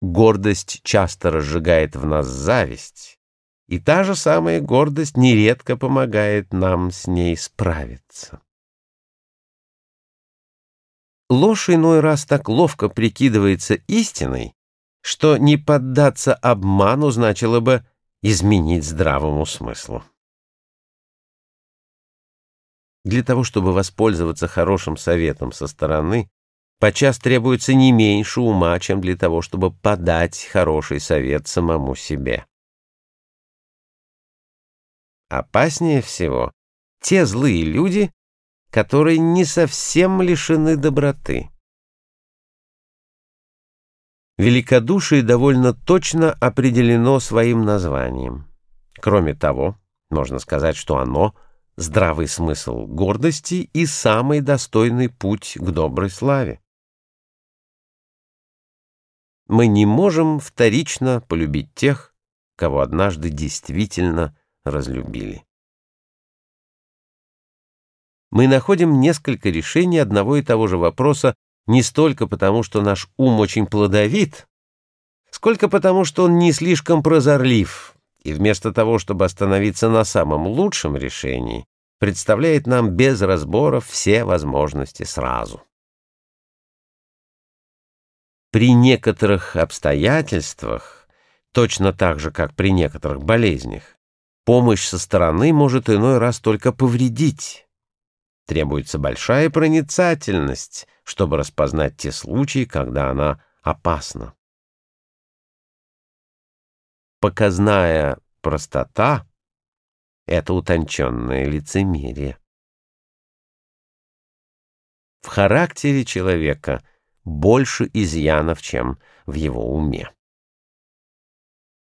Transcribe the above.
Гордость часто разжигает в нас зависть, и та же самая гордость нередко помогает нам с ней справиться. Ложь иной раз так ловко прикидывается истиной, что не поддаться обману значило бы изменить здравому смыслу. Для того, чтобы воспользоваться хорошим советом со стороны, подчас требуется не меньше ума, чем для того, чтобы подать хороший совет самому себе. Опаснее всего те злые люди, которые не совсем лишены доброты. Великодушие довольно точно определено своим названием. Кроме того, можно сказать, что оно — здравый смысл гордости и самый достойный путь к доброй славе. Мы не можем вторично полюбить тех, кого однажды действительно разлюбили. Мы находим несколько решений одного и того же вопроса не столько потому, что наш ум очень плодовит, сколько потому, что он не слишком прозорлив, и вместо того, чтобы остановиться на самом лучшем решении, представляет нам без разборов все возможности сразу. При некоторых обстоятельствах, точно так же, как при некоторых болезнях, помощь со стороны может иной раз только повредить. Требуется большая проницательность, чтобы распознать те случаи, когда она опасна. Показная простота — это утонченное лицемерие. В характере человека больше изъянов, чем в его уме.